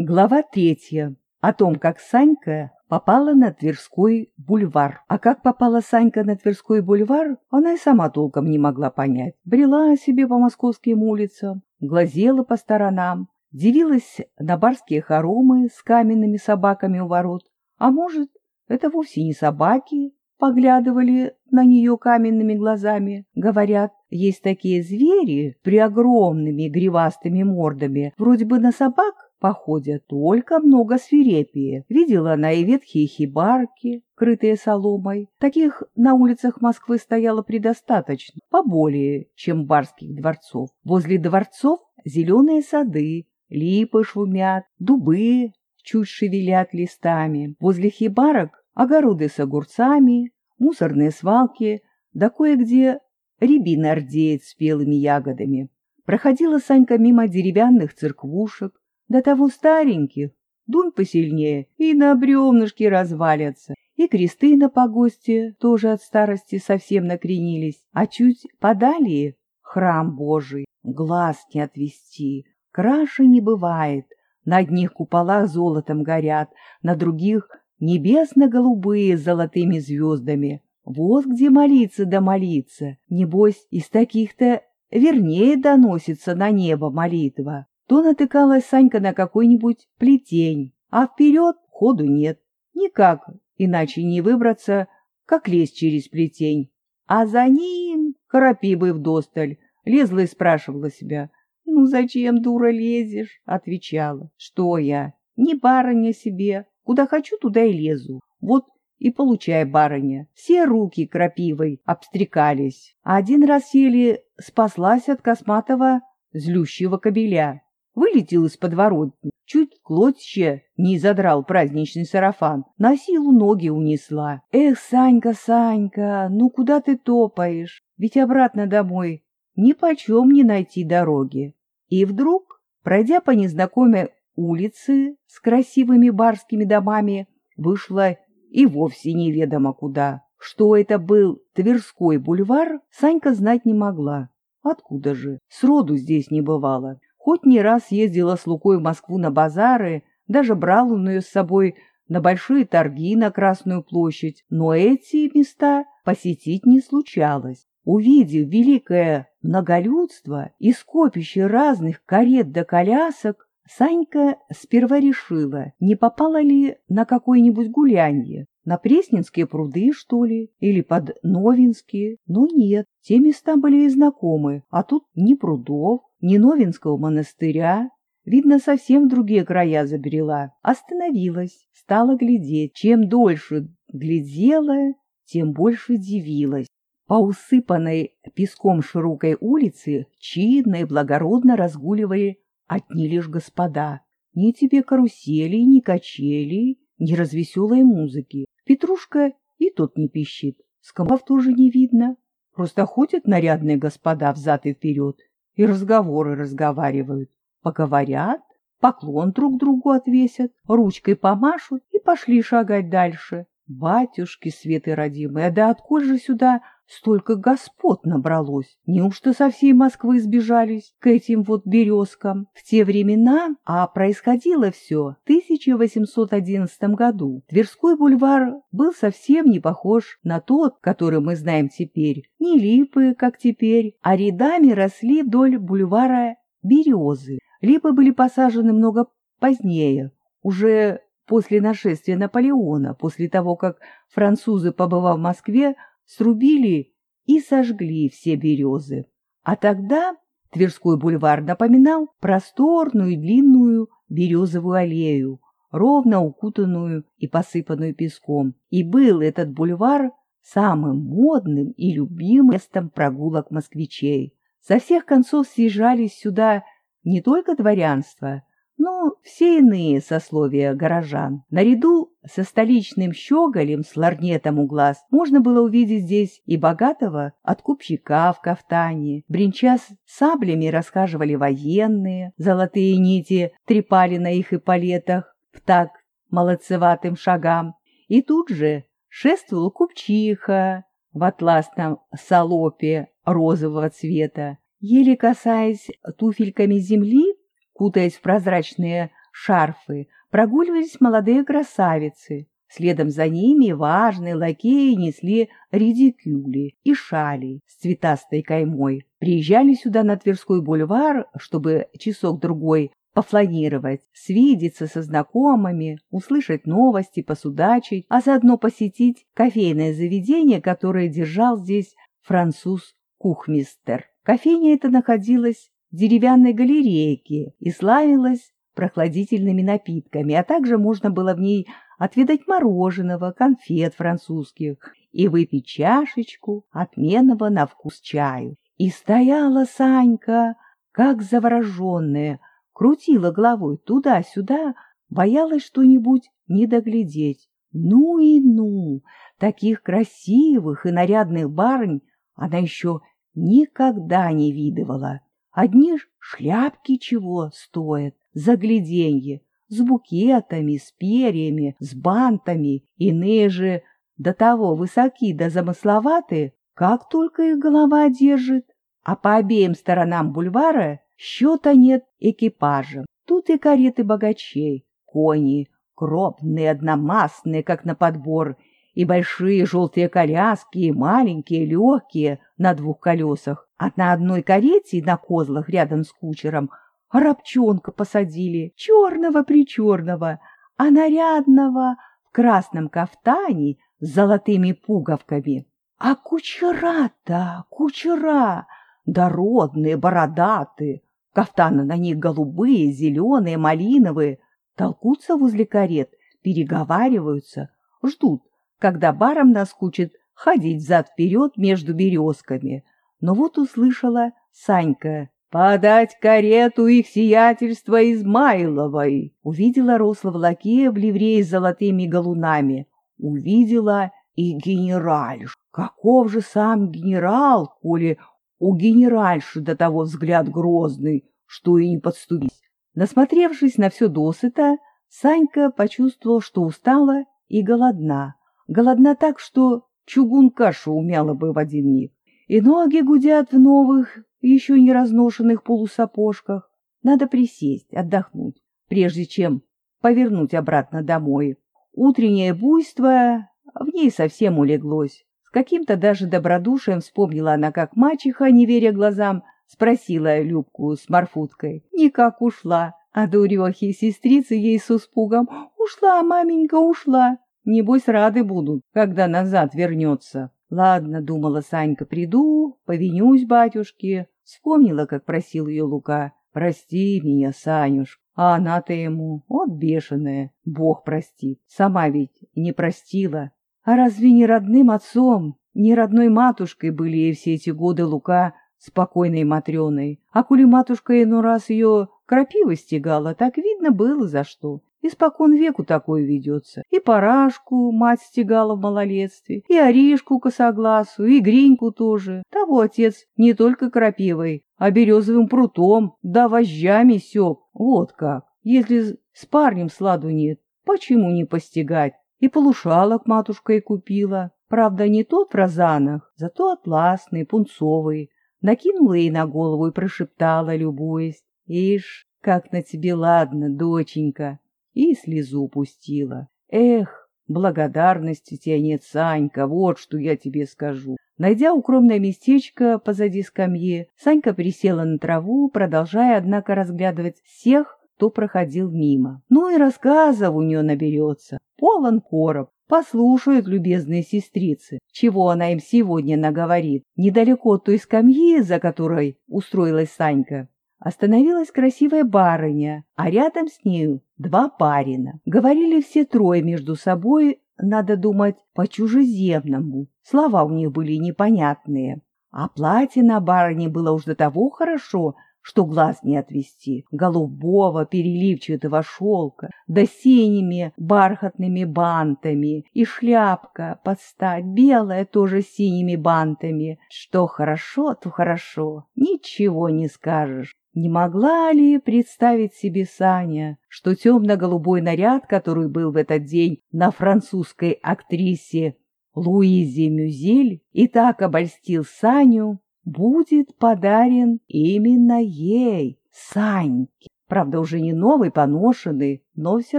Глава третья. О том, как Санька попала на Тверской бульвар. А как попала Санька на Тверской бульвар, она и сама толком не могла понять. Брела себе по московским улицам, глазела по сторонам, дивилась на барские хоромы с каменными собаками у ворот. А может, это вовсе не собаки, поглядывали на нее каменными глазами. Говорят, есть такие звери при огромными гривастыми мордами, вроде бы на собак, походят только много свирепее. Видела она и ветхие хибарки, крытые соломой. Таких на улицах Москвы стояло предостаточно, поболее, чем барских дворцов. Возле дворцов зеленые сады, липы шумят, дубы чуть шевелят листами. Возле хибарок огороды с огурцами, мусорные свалки, да кое-где рябина рдеет спелыми ягодами. Проходила Санька мимо деревянных церквушек, до того стареньких, дунь посильнее, и на бревнышке развалятся. И кресты на погосте тоже от старости совсем накренились, а чуть подалее храм Божий, глаз не отвести, краше не бывает. На одних куполах золотом горят, на других небесно-голубые с золотыми звездами. Вот где молиться да молиться, небось, из таких-то вернее доносится на небо молитва то натыкалась Санька на какой-нибудь плетень, а вперед ходу нет. Никак иначе не выбраться, как лезть через плетень. А за ним крапивы вдосталь. Лезла и спрашивала себя. «Ну зачем, дура, лезешь?» Отвечала. «Что я? Не барыня себе. Куда хочу, туда и лезу. Вот и получай, барыня. Все руки крапивой обстрекались. Один раз еле спаслась от косматого злющего кобеля вылетел из подворотни, чуть клочья не задрал праздничный сарафан, на силу ноги унесла. Эх, Санька, Санька, ну куда ты топаешь? Ведь обратно домой ни почем не найти дороги. И вдруг, пройдя по незнакомой улице с красивыми барскими домами, вышла и вовсе неведомо куда. Что это был Тверской бульвар, Санька знать не могла. Откуда же? Сроду здесь не бывало. Хоть не раз ездила с Лукой в Москву на базары, даже брал он ее с собой на большие торги на Красную площадь, но эти места посетить не случалось. Увидев великое многолюдство и скопище разных карет да колясок, Санька сперва решила, не попала ли на какое-нибудь гулянье, на Пресненские пруды, что ли, или под Новинские. Но нет, те места были и знакомы, а тут ни прудов, ни Новинского монастыря. Видно, совсем другие края забрела. Остановилась, стала глядеть. Чем дольше глядела, тем больше дивилась. По усыпанной песком широкой улице чинно и благородно разгуливали одни лишь господа. Ни тебе карусели, ни качели, ни развеселой музыки. Петрушка и тот не пищит. Скомов тоже не видно. Просто ходят нарядные господа взад и вперед и разговоры разговаривают. Поговорят, поклон друг другу отвесят, ручкой помашут и пошли шагать дальше. Батюшки светы родимые, да откуда же сюда столько господ набралось? Неужто со всей Москвы сбежались к этим вот березкам? В те времена, а происходило все в 1811 году, Тверской бульвар был совсем не похож на тот, который мы знаем теперь. Не липы, как теперь, а рядами росли вдоль бульвара березы. Липы были посажены много позднее, уже после нашествия Наполеона, после того, как французы, побывав в Москве, срубили и сожгли все березы. А тогда Тверской бульвар напоминал просторную длинную березовую аллею, ровно укутанную и посыпанную песком. И был этот бульвар самым модным и любимым местом прогулок москвичей. Со всех концов съезжались сюда не только дворянство, ну, все иные сословия горожан. Наряду со столичным щеголем с ларнетом у глаз можно было увидеть здесь и богатого откупщика в кафтане. Бринча с саблями расхаживали военные, золотые нити трепали на их эполетах в так молодцеватым шагам. И тут же шествовал купчиха в атласном салопе розового цвета. Еле касаясь туфельками земли, кутаясь в прозрачные шарфы, прогуливались молодые красавицы. Следом за ними важные лакеи несли редикюли и шали с цветастой каймой. Приезжали сюда на Тверской бульвар, чтобы часок-другой пофланировать, свидеться со знакомыми, услышать новости, посудачить, а заодно посетить кофейное заведение, которое держал здесь француз Кухмистер. Кофейня эта находилась деревянной галерейке и славилась прохладительными напитками, а также можно было в ней отведать мороженого, конфет французских и выпить чашечку отменного на вкус чаю. И стояла Санька, как завороженная, крутила головой туда-сюда, боялась что-нибудь не доглядеть. Ну и ну! Таких красивых и нарядных барынь она еще никогда не видывала. Одни шляпки чего стоят, загляденье, с букетами, с перьями, с бантами, иные же до того высоки да замысловаты, как только их голова держит, а по обеим сторонам бульвара счета нет экипажа. Тут и кареты богачей, кони, кропные, одномастные, как на подбор, и большие желтые коляски, и маленькие, легкие, на двух колесах. А на одной карете на козлах рядом с кучером рабчонка посадили, черного-причерного, а нарядного в красном кафтане с золотыми пуговками. А кучера-то, кучера, дородные, бородатые, кафтаны на них голубые, зеленые, малиновые, толкутся возле карет, переговариваются, ждут, когда барам наскучит ходить зад-вперед между березками. Но вот услышала Санька «Подать карету их сиятельства Измайловой!» Увидела рослого лакея в ливрее с золотыми галунами. Увидела и генераль. Каков же сам генерал, коли у генеральши до того взгляд грозный, что и не подступись. Насмотревшись на все досыта, Санька почувствовал, что устала и голодна. Голодна так, что чугун кашу умяла бы в один миг. И ноги гудят в новых, еще не разношенных полусапожках. Надо присесть, отдохнуть, прежде чем повернуть обратно домой. Утреннее буйство в ней совсем улеглось. С каким-то даже добродушием вспомнила она, как мачеха, не веря глазам, спросила Любку с Марфуткой. Никак ушла, а дурехи сестрицы ей с испугом. Ушла, маменька, ушла. Небось, рады будут, когда назад вернется. Ладно, думала Санька, приду, повинюсь батюшке. Вспомнила, как просил ее Лука. Прости меня, Санюш. А она-то ему, вот бешеная, Бог простит. Сама ведь не простила. А разве не родным отцом, не родной матушкой были ей все эти годы Лука спокойной Матрёной? А коли матушка иной раз ее крапивой стегала, так видно было за что. Испокон веку такое ведется. И парашку мать стегала в малолетстве, и оришку косогласу, и гриньку тоже. Того отец не только крапивой, а березовым прутом, да вожжами сёк. Вот как. Если с парнем сладу нет, почему не постигать? И полушалок матушка и купила. Правда, не тот в розанах, зато атласный, пунцовый. Накинула ей на голову и прошептала, любуясь. «Ишь, как на тебе ладно, доченька!» И слезу пустила. Эх, благодарности тебе нет, Санька, вот что я тебе скажу. Найдя укромное местечко позади скамьи, Санька присела на траву, продолжая, однако, разглядывать всех, кто проходил мимо. Ну и рассказов у нее наберется. Полон короб. Послушают любезные сестрицы, чего она им сегодня наговорит. Недалеко от той скамьи, за которой устроилась Санька, Остановилась красивая барыня, а рядом с нею два парина. Говорили все трое между собой, надо думать, по-чужеземному. Слова у них были непонятные. А платье на барыне было уж до того хорошо, что глаз не отвести, голубого переливчатого шелка, да синими бархатными бантами, и шляпка под стать белая тоже синими бантами. Что хорошо, то хорошо, ничего не скажешь. Не могла ли представить себе Саня, что темно-голубой наряд, который был в этот день на французской актрисе Луизе Мюзель и так обольстил Саню, будет подарен именно ей, Саньке. Правда, уже не новый, поношенный, но все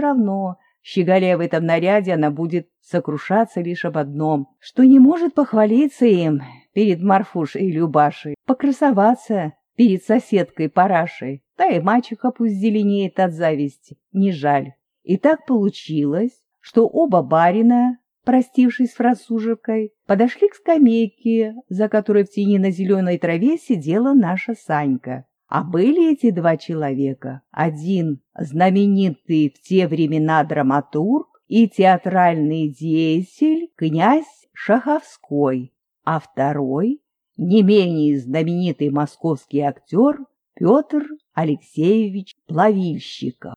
равно, щеголяя в этом наряде, она будет сокрушаться лишь об одном, что не может похвалиться им перед Марфушей и Любашей, покрасоваться перед соседкой Парашей, да и мачеха пусть зеленеет от зависти, не жаль. И так получилось, что оба барина, простившись с францужевкой, подошли к скамейке, за которой в тени на зеленой траве сидела наша Санька. А были эти два человека. Один знаменитый в те времена драматург и театральный деятель князь Шаховской, а второй не менее знаменитый московский актер Петр Алексеевич Плавильщиков.